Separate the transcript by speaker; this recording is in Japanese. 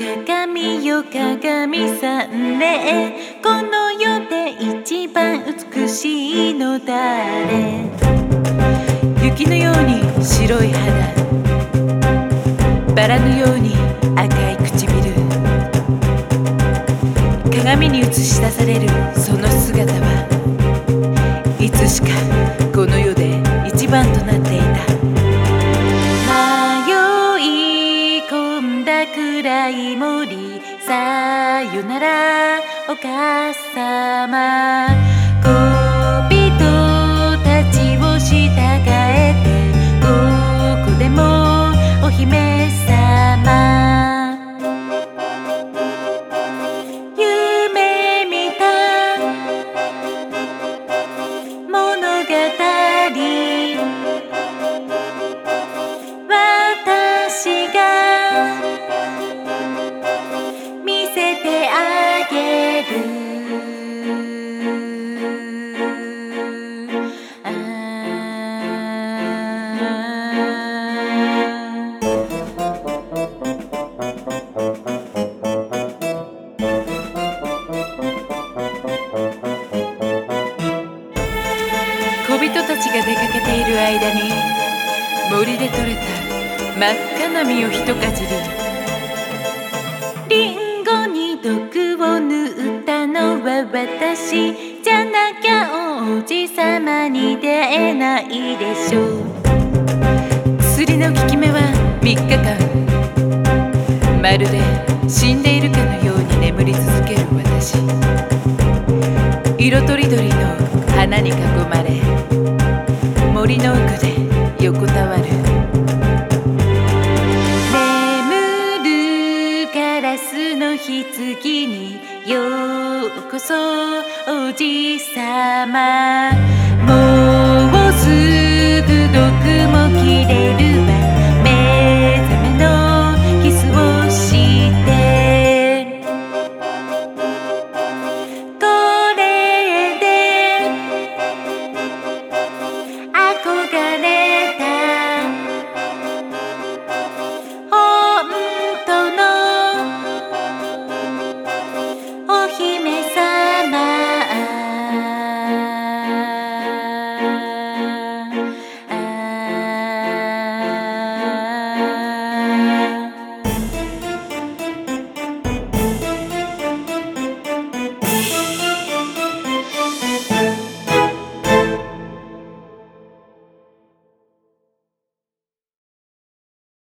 Speaker 1: 鏡よ鏡さんね。この世で一番美しいの誰？雪のように白い肌。バラのように赤い唇。鏡に映し出されるその姿はいつしかこの暗い森さよならお母様。てあげる。あ小人たちが出かけている間に森で採れた真っ赤な実を一かじり。リンを塗ったのは私じゃなきゃ王子様に出会えないでしょう。薬の効き目は3日間。まるで死んでいるかのように眠り続ける私。色とりどりの花に囲まれ森の奥で横たわガラスの棺にようこそおじさま。